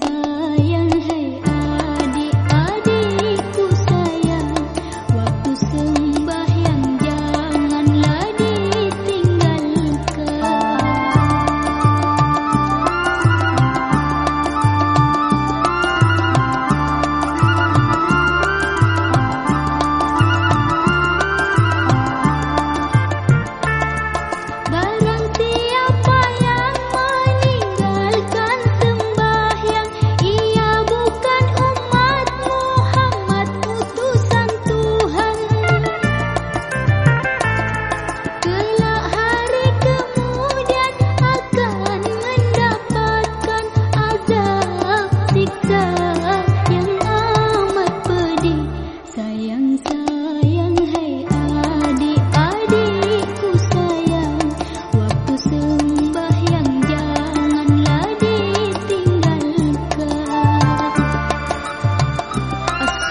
Krishna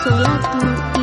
不要哭。